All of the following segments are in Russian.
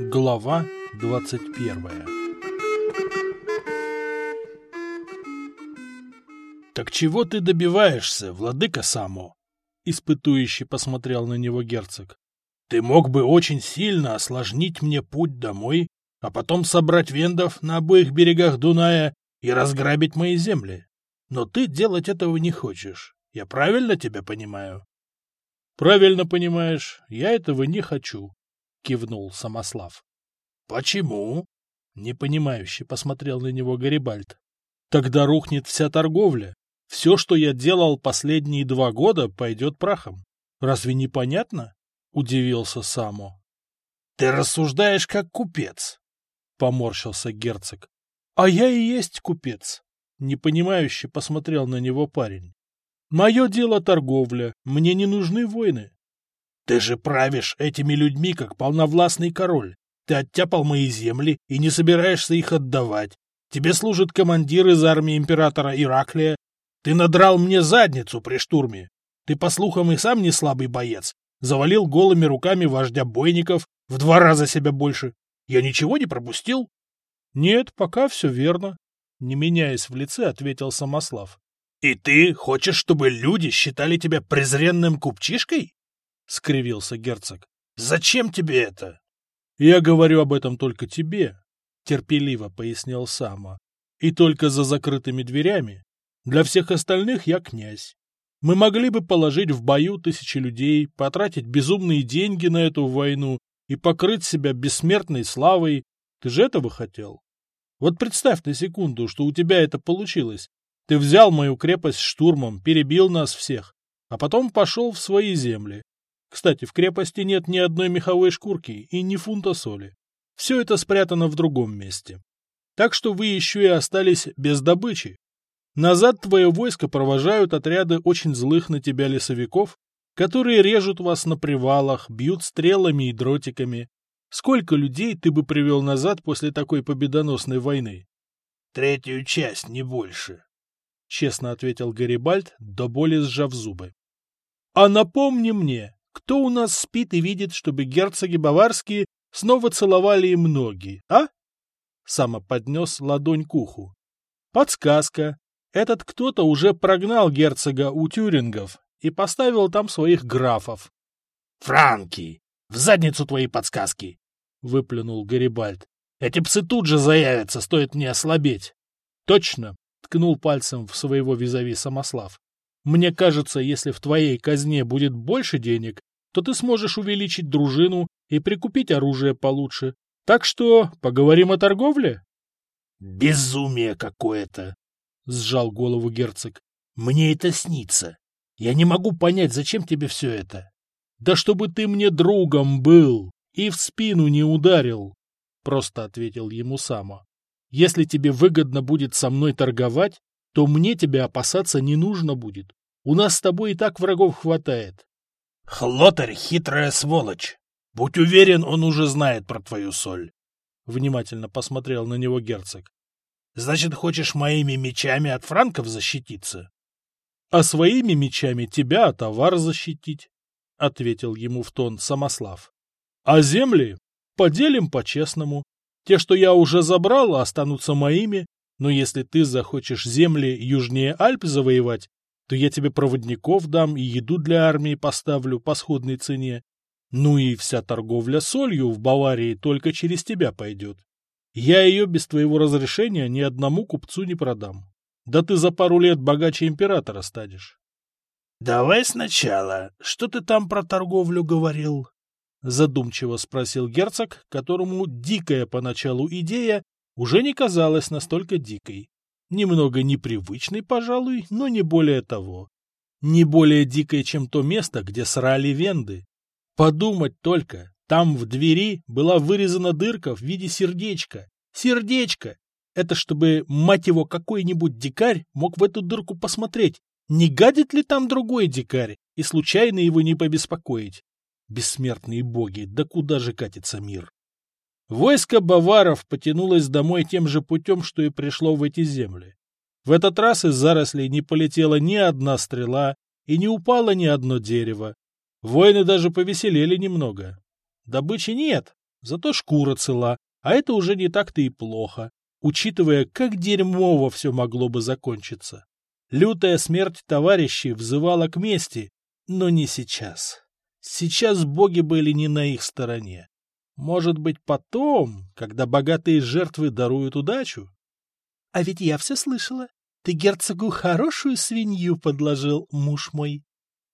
Глава двадцать первая «Так чего ты добиваешься, владыка Само?» — испытующий посмотрел на него герцог. «Ты мог бы очень сильно осложнить мне путь домой, а потом собрать вендов на обоих берегах Дуная и разграбить мои земли. Но ты делать этого не хочешь. Я правильно тебя понимаю?» «Правильно понимаешь, я этого не хочу», — кивнул Самослав. «Почему?» — непонимающе посмотрел на него Гарибальд. «Тогда рухнет вся торговля. Все, что я делал последние два года, пойдет прахом. Разве не понятно?» — удивился Само. «Ты рассуждаешь как купец», — поморщился герцог. «А я и есть купец», — непонимающе посмотрел на него парень. Мое дело торговля, мне не нужны войны. Ты же правишь этими людьми, как полновластный король. Ты оттяпал мои земли и не собираешься их отдавать. Тебе служит командир из армии императора Ираклия. Ты надрал мне задницу при штурме. Ты, по слухам, и сам не слабый боец. Завалил голыми руками вождя бойников, в два раза себя больше. Я ничего не пропустил? — Нет, пока все верно. Не меняясь в лице, ответил Самослав. «И ты хочешь, чтобы люди считали тебя презренным купчишкой?» — скривился герцог. «Зачем тебе это?» «Я говорю об этом только тебе», — терпеливо пояснил Сама. «И только за закрытыми дверями. Для всех остальных я князь. Мы могли бы положить в бою тысячи людей, потратить безумные деньги на эту войну и покрыть себя бессмертной славой. Ты же этого хотел? Вот представь на секунду, что у тебя это получилось, ты взял мою крепость штурмом, перебил нас всех, а потом пошел в свои земли. Кстати, в крепости нет ни одной меховой шкурки и ни фунта соли. Все это спрятано в другом месте. Так что вы еще и остались без добычи. Назад твое войско провожают отряды очень злых на тебя лесовиков, которые режут вас на привалах, бьют стрелами и дротиками. Сколько людей ты бы привел назад после такой победоносной войны? Третью часть, не больше, — честно ответил Гарибальд, до боли сжав зубы. — А напомни мне, кто у нас спит и видит, чтобы герцоги баварские снова целовали им ноги, а? Сама поднес ладонь к уху. Подсказка. Этот кто-то уже прогнал герцога у тюрингов и поставил там своих графов. — Франки! В задницу твои подсказки! — выплюнул Гарибальд. — Эти псы тут же заявятся, стоит мне ослабеть. — Точно, ткнул пальцем в своего визави Самослав. «Мне кажется, если в твоей казне будет больше денег, то ты сможешь увеличить дружину и прикупить оружие получше. Так что поговорим о торговле?» «Безумие какое-то!» — сжал голову герцог. «Мне это снится. Я не могу понять, зачем тебе все это?» «Да чтобы ты мне другом был и в спину не ударил!» — просто ответил ему Сама. Если тебе выгодно будет со мной торговать, то мне тебя опасаться не нужно будет. У нас с тобой и так врагов хватает. — Хлотарь — хитрая сволочь. Будь уверен, он уже знает про твою соль. Внимательно посмотрел на него герцог. — Значит, хочешь моими мечами от франков защититься? — А своими мечами тебя от товар защитить, — ответил ему в тон Самослав. — А земли поделим по-честному. Те, что я уже забрал, останутся моими, но если ты захочешь земли южнее Альп завоевать, то я тебе проводников дам и еду для армии поставлю по сходной цене. Ну и вся торговля солью в Баварии только через тебя пойдет. Я ее без твоего разрешения ни одному купцу не продам. Да ты за пару лет богаче императора станешь. — Давай сначала. Что ты там про торговлю говорил? — задумчиво спросил герцог, которому дикая поначалу идея уже не казалась настолько дикой. Немного непривычной, пожалуй, но не более того. Не более дикой, чем то место, где срали венды. Подумать только, там в двери была вырезана дырка в виде сердечка. Сердечко! Это чтобы, мать его, какой-нибудь дикарь мог в эту дырку посмотреть, не гадит ли там другой дикарь, и случайно его не побеспокоить. Бессмертные боги, да куда же катится мир? Войско баваров потянулось домой тем же путем, что и пришло в эти земли. В этот раз из зарослей не полетела ни одна стрела и не упало ни одно дерево. Воины даже повеселели немного. Добычи нет, зато шкура цела, а это уже не так-то и плохо, учитывая, как дерьмово все могло бы закончиться. Лютая смерть товарищей взывала к мести, но не сейчас. Сейчас боги были не на их стороне. Может быть, потом, когда богатые жертвы даруют удачу? — А ведь я все слышала. Ты герцогу хорошую свинью подложил, муж мой.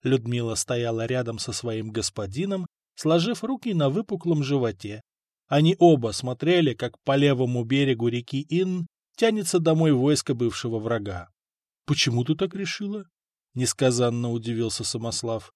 Людмила стояла рядом со своим господином, сложив руки на выпуклом животе. Они оба смотрели, как по левому берегу реки Ин тянется домой войско бывшего врага. — Почему ты так решила? — несказанно удивился Самослав. —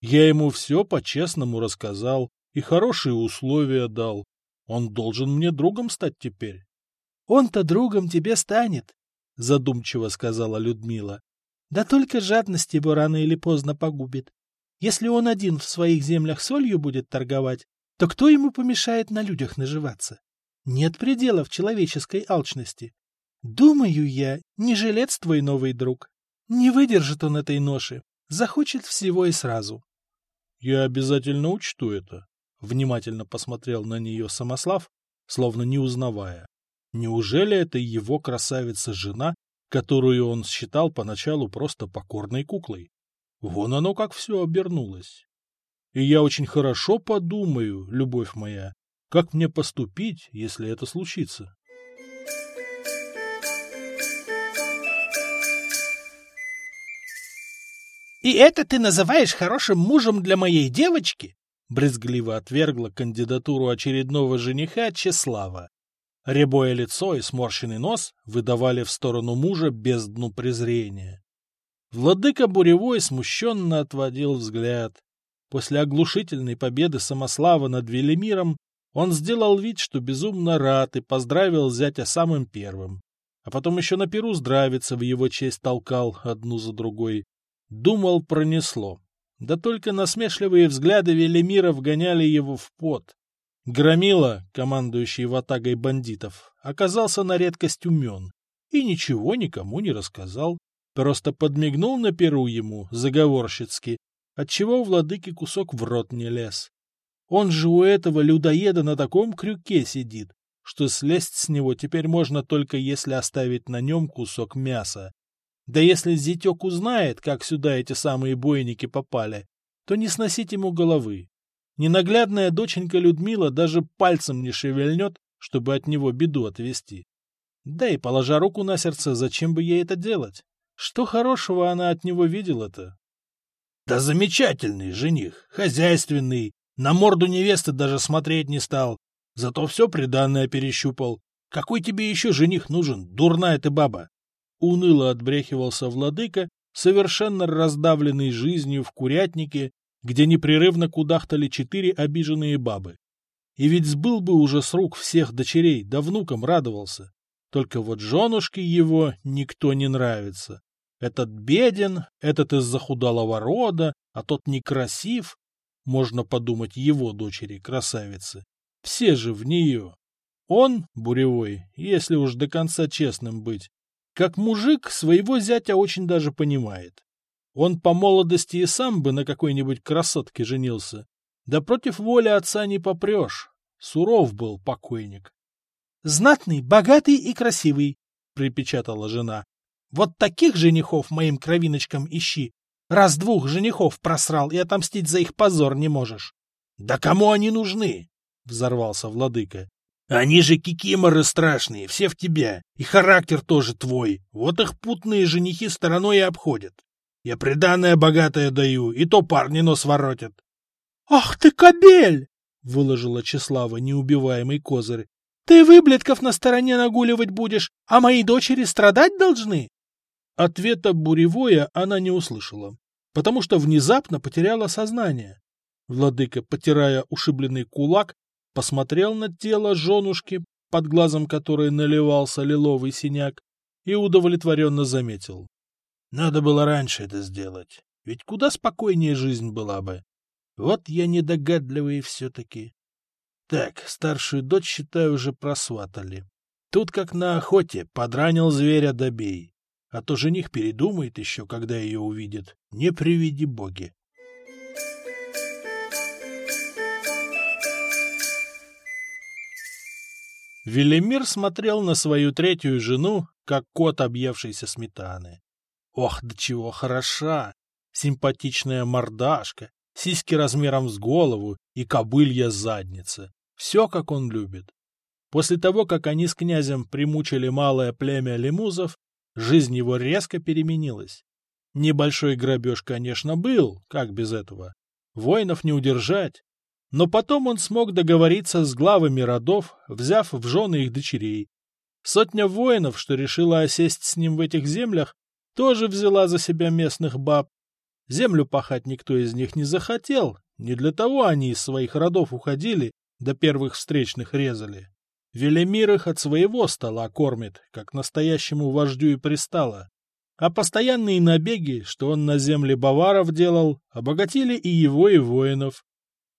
Я ему все по-честному рассказал и хорошие условия дал. Он должен мне другом стать теперь. — Он-то другом тебе станет, — задумчиво сказала Людмила. — Да только жадность его рано или поздно погубит. Если он один в своих землях солью будет торговать, то кто ему помешает на людях наживаться? Нет пределов человеческой алчности. Думаю я, не жилец твой новый друг. Не выдержит он этой ноши, захочет всего и сразу. — Я обязательно учту это, — внимательно посмотрел на нее Самослав, словно не узнавая. Неужели это его красавица-жена, которую он считал поначалу просто покорной куклой? Вон оно как все обернулось. И я очень хорошо подумаю, любовь моя, как мне поступить, если это случится. «И это ты называешь хорошим мужем для моей девочки?» брезгливо отвергла кандидатуру очередного жениха Чеслава. Рябое лицо и сморщенный нос выдавали в сторону мужа бездну презрения. Владыка Буревой смущенно отводил взгляд. После оглушительной победы Самослава над Велимиром он сделал вид, что безумно рад и поздравил зятя самым первым. А потом еще на перу здравица в его честь толкал одну за другой. Думал, пронесло. Да только насмешливые взгляды Велимира вгоняли его в пот. Громила, командующий ватагой бандитов, оказался на редкость умен и ничего никому не рассказал, просто подмигнул на перу ему, заговорщицки, отчего у владыки кусок в рот не лез. Он же у этого людоеда на таком крюке сидит, что слезть с него теперь можно только если оставить на нем кусок мяса, да если зятек узнает, как сюда эти самые бойники попали, то не сносить ему головы. Ненаглядная доченька Людмила даже пальцем не шевельнет, чтобы от него беду отвести. Да и, положа руку на сердце, зачем бы ей это делать? Что хорошего она от него видела-то? Да замечательный жених, хозяйственный, на морду невесты даже смотреть не стал, зато все приданное перещупал. Какой тебе еще жених нужен, дурная ты баба? Уныло отбрехивался владыка, совершенно раздавленный жизнью в курятнике, где непрерывно кудахтали четыре обиженные бабы. И ведь сбыл бы уже с рук всех дочерей, да внукам радовался. Только вот женушке его никто не нравится. Этот беден, этот из захудалого рода, а тот некрасив. Можно подумать, его дочери красавицы. Все же в нее. Он, Буревой, если уж до конца честным быть, как мужик своего зятя очень даже понимает. Он по молодости и сам бы на какой-нибудь красотке женился. Да против воли отца не попрешь. Суров был покойник. — Знатный, богатый и красивый, — припечатала жена. — Вот таких женихов моим кровиночкам ищи. Раз двух женихов просрал и отомстить за их позор не можешь. — Да кому они нужны? — взорвался владыка. Они же кикиморы страшные, все в тебя, и характер тоже твой. Вот их путные женихи стороной и обходят. Я приданное богатое даю, и то парни нос воротят. — Ах ты, кобель! — выложила Числава неубиваемый козырь. — Ты выблетков на стороне нагуливать будешь, а мои дочери страдать должны? Ответа буревое она не услышала, потому что внезапно потеряла сознание. Владыка, потирая ушибленный кулак, посмотрел на тело женушки, под глазом которой наливался лиловый синяк, и удовлетворенно заметил. Надо было раньше это сделать, ведь куда спокойнее жизнь была бы. Вот я недогадливый все-таки. Так, старшую дочь, считаю, уже просватали. Тут, как на охоте, подранил зверя добей. А то жених передумает еще, когда ее увидит. Не приведи боги. Велимир смотрел на свою третью жену, как кот, объевшийся сметаны. Ох, до чего хороша! Симпатичная мордашка, сиськи размером с голову и кобылья задница. Все, как он любит. После того, как они с князем примучили малое племя лемузов, жизнь его резко переменилась. Небольшой грабеж, конечно, был, как без этого. Воинов не удержать. Но потом он смог договориться с главами родов, взяв в жены их дочерей. Сотня воинов, что решила осесть с ним в этих землях, тоже взяла за себя местных баб. Землю пахать никто из них не захотел, не для того они из своих родов уходили, до первых встречных резали. Велимир их от своего стола кормит, как настоящему вождю и пристало. А постоянные набеги, что он на земле баваров делал, обогатили и его, и воинов.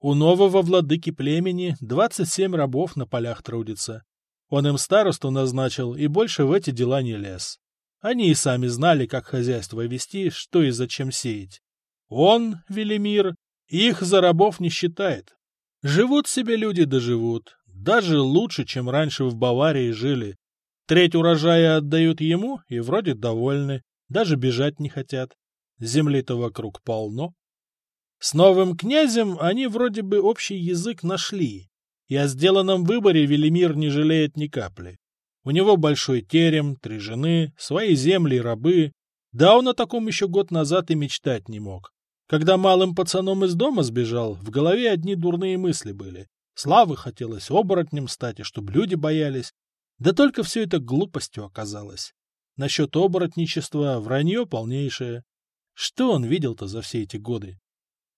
У нового владыки племени 27 рабов на полях трудится. Он им старосту назначил и больше в эти дела не лез. Они и сами знали, как хозяйство вести, что и зачем сеять. Он, Велимир, их за рабов не считает. Живут себе люди доживут, даже лучше, чем раньше в Баварии жили. Треть урожая отдают ему и вроде довольны, даже бежать не хотят. Земли-то вокруг полно. С новым князем они вроде бы общий язык нашли, и о сделанном выборе Велимир не жалеет ни капли. У него большой терем, три жены, свои земли и рабы. Да он о таком еще год назад и мечтать не мог. Когда малым пацаном из дома сбежал, в голове одни дурные мысли были. Славы хотелось оборотнем стать, и чтобы люди боялись. Да только все это глупостью оказалось. Насчет оборотничества вранье полнейшее. Что он видел-то за все эти годы?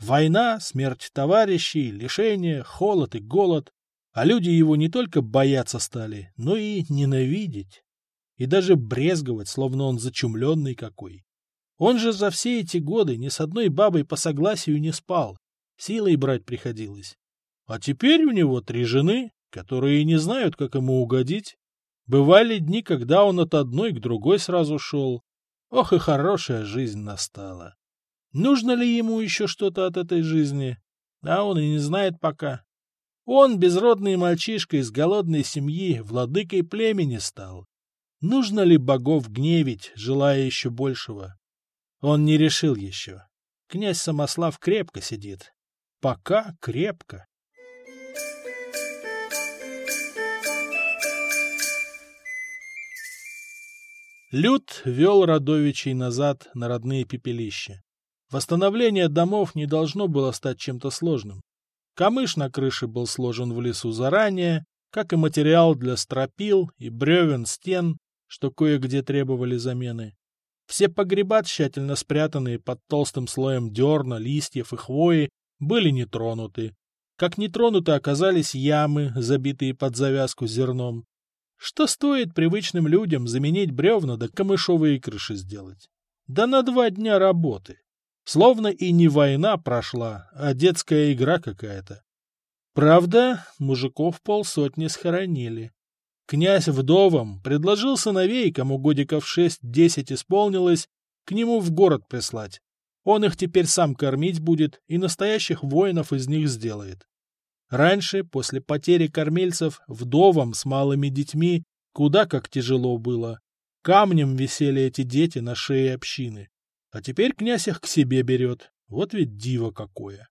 Война, смерть товарищей, лишение, холод и голод. А люди его не только бояться стали, но и ненавидеть. И даже брезговать, словно он зачумленный какой. Он же за все эти годы ни с одной бабой по согласию не спал. Силой брать приходилось. А теперь у него три жены, которые не знают, как ему угодить. Бывали дни, когда он от одной к другой сразу шел. Ох и хорошая жизнь настала. Нужно ли ему еще что-то от этой жизни? А он и не знает пока. Он, безродный мальчишка из голодной семьи, владыкой племени стал. Нужно ли богов гневить, желая еще большего? Он не решил еще. Князь Самослав крепко сидит. Пока крепко. Люд вел Радовичей назад на родные пепелища. Восстановление домов не должно было стать чем-то сложным. Камыш на крыше был сложен в лесу заранее, как и материал для стропил и бревен стен, что кое-где требовали замены. Все погреба, тщательно спрятанные под толстым слоем дерна, листьев и хвои, были не тронуты. Как не тронуты оказались ямы, забитые под завязку зерном. Что стоит привычным людям заменить бревна да камышовые крыши сделать? Да на два дня работы. Словно и не война прошла, а детская игра какая-то. Правда, мужиков полсотни схоронили. Князь вдовам предложил сыновей, кому годиков шесть-десять исполнилось, к нему в город прислать. Он их теперь сам кормить будет и настоящих воинов из них сделает. Раньше, после потери кормильцев, вдовам с малыми детьми куда как тяжело было. Камнем висели эти дети на шее общины. А теперь князь их к себе берет. Вот ведь диво какое.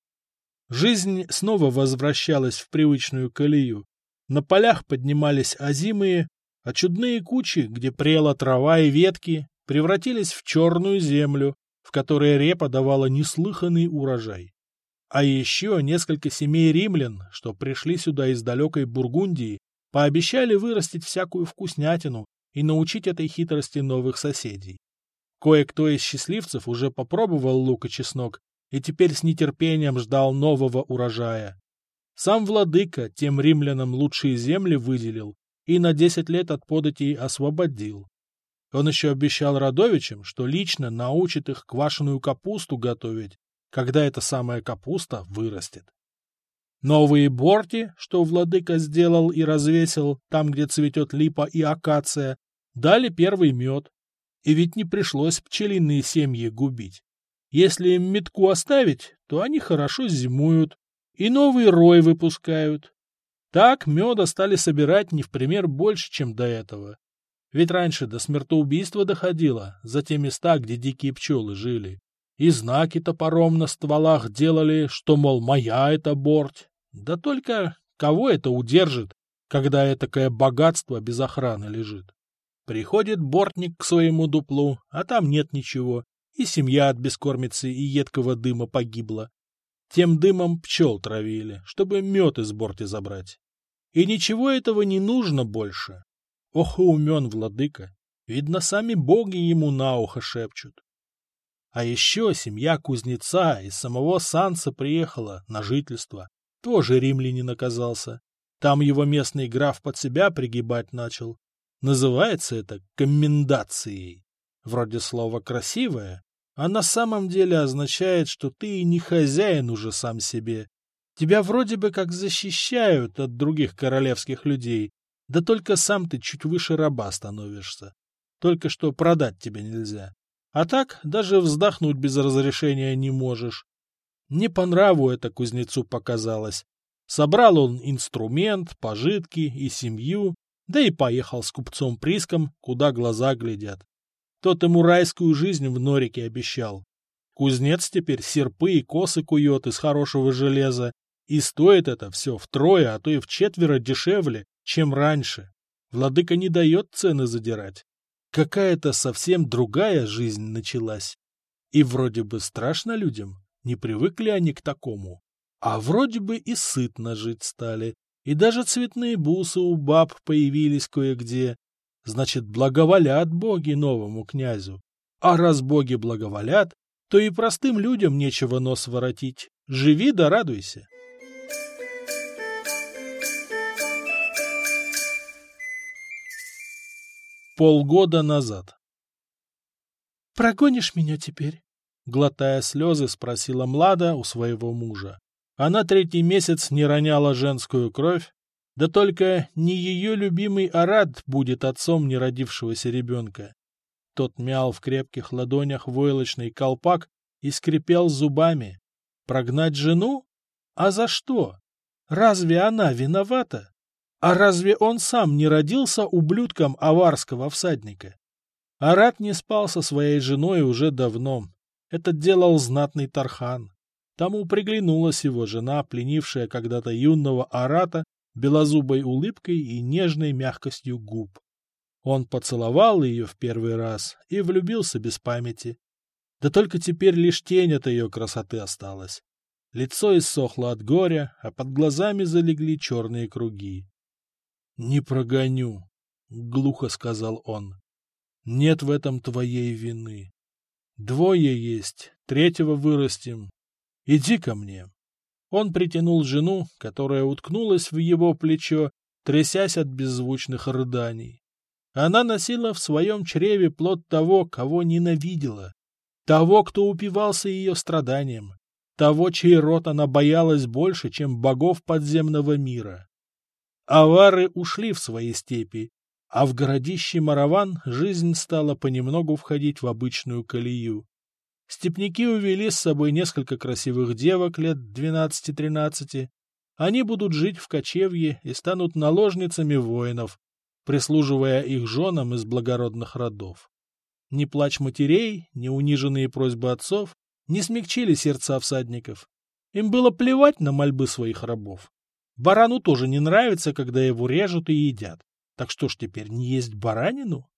Жизнь снова возвращалась в привычную колею. На полях поднимались озимые, а чудные кучи, где прела трава и ветки, превратились в черную землю, в которой репа давала неслыханный урожай. А еще несколько семей римлян, что пришли сюда из далекой Бургундии, пообещали вырастить всякую вкуснятину и научить этой хитрости новых соседей. Кое-кто из счастливцев уже попробовал лук и чеснок и теперь с нетерпением ждал нового урожая. Сам владыка тем римлянам лучшие земли выделил и на десять лет от податей освободил. Он еще обещал родовичам, что лично научит их квашеную капусту готовить, когда эта самая капуста вырастет. Новые борти, что владыка сделал и развесил там, где цветет липа и акация, дали первый мед. И ведь не пришлось пчелиные семьи губить. Если им метку оставить, то они хорошо зимуют и новый рой выпускают. Так меда стали собирать не в пример больше, чем до этого. Ведь раньше до смертоубийства доходило за те места, где дикие пчелы жили. И знаки топором на стволах делали, что, мол, моя это борть. Да только кого это удержит, когда этакое богатство без охраны лежит? Приходит бортник к своему дуплу, а там нет ничего, и семья от бескормицы и едкого дыма погибла. Тем дымом пчел травили, чтобы мед из борти забрать. И ничего этого не нужно больше. Ох и умен владыка, видно, сами боги ему на ухо шепчут. А еще семья кузнеца из самого Санса приехала на жительство. Тоже римлянин оказался. Там его местный граф под себя пригибать начал. Называется это коммендацией. Вроде слова красивое, а на самом деле означает, что ты и не хозяин уже сам себе. Тебя вроде бы как защищают от других королевских людей, да только сам ты чуть выше раба становишься. Только что продать тебя нельзя. А так даже вздохнуть без разрешения не можешь. Не по нраву это кузнецу показалось. Собрал он инструмент, пожитки и семью, да и поехал с купцом Приском, куда глаза глядят. Тот ему райскую жизнь в норике обещал. Кузнец теперь серпы и косы кует из хорошего железа, и стоит это все втрое, а то и в четверо дешевле, чем раньше. Владыка не дает цены задирать. Какая-то совсем другая жизнь началась. И вроде бы страшно людям, не привыкли они к такому. А вроде бы и сытно жить стали, и даже цветные бусы у баб появились кое-где. Значит, благоволят боги новому князю. А раз боги благоволят, то и простым людям нечего нос воротить. Живи да радуйся. Полгода назад. «Прогонишь меня теперь?» Глотая слезы, спросила Млада у своего мужа. Она третий месяц не роняла женскую кровь, да только не ее любимый Арад будет отцом неродившегося ребенка. Тот мял в крепких ладонях войлочный колпак и скрипел зубами. Прогнать жену? А за что? Разве она виновата? А разве он сам не родился ублюдком аварского всадника? Арат не спал со своей женой уже давно. Это делал знатный Тархан. Тому приглянулась его жена, пленившая когда-то юного Арата белозубой улыбкой и нежной мягкостью губ. Он поцеловал ее в первый раз и влюбился без памяти. Да только теперь лишь тень от ее красоты осталась. Лицо иссохло от горя, а под глазами залегли черные круги. — Не прогоню, — глухо сказал он. — Нет в этом твоей вины. Двое есть, третьего вырастим, Иди ко мне. Он притянул жену, которая уткнулась в его плечо, трясясь от беззвучных рыданий. Она носила в своем чреве плод того, кого ненавидела, того, кто упивался ее страданием, того, чей рот она боялась больше, чем богов подземного мира. Авары ушли в свои степи, а в городище Мараван жизнь стала понемногу входить в обычную колею. Степники увели с собой несколько красивых девок лет 12-13. Они будут жить в кочевье и станут наложницами воинов, прислуживая их женам из благородных родов. Ни плач матерей, ни униженные просьбы отцов не смягчили сердца всадников. Им было плевать на мольбы своих рабов. Барану тоже не нравится, когда его режут и едят. Так что ж теперь не есть баранину?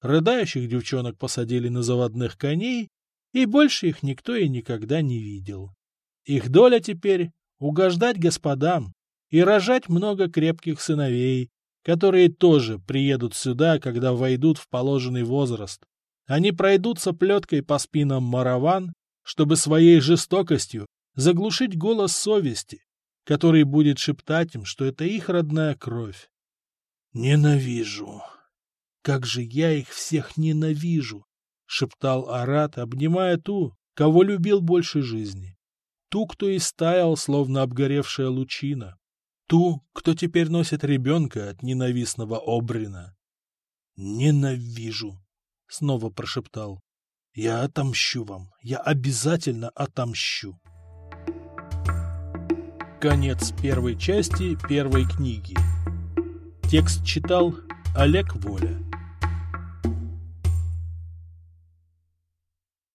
Рыдающих девчонок посадили на заводных коней и больше их никто и никогда не видел. Их доля теперь — угождать господам и рожать много крепких сыновей, которые тоже приедут сюда, когда войдут в положенный возраст. Они пройдутся плеткой по спинам мараван, чтобы своей жестокостью заглушить голос совести, который будет шептать им, что это их родная кровь. Ненавижу. Как же я их всех ненавижу! Шептал Арат, обнимая ту, кого любил больше жизни. Ту, кто истаял, словно обгоревшая лучина. Ту, кто теперь носит ребенка от ненавистного Обрина. «Ненавижу!» — снова прошептал. «Я отомщу вам! Я обязательно отомщу!» Конец первой части первой книги. Текст читал Олег Воля.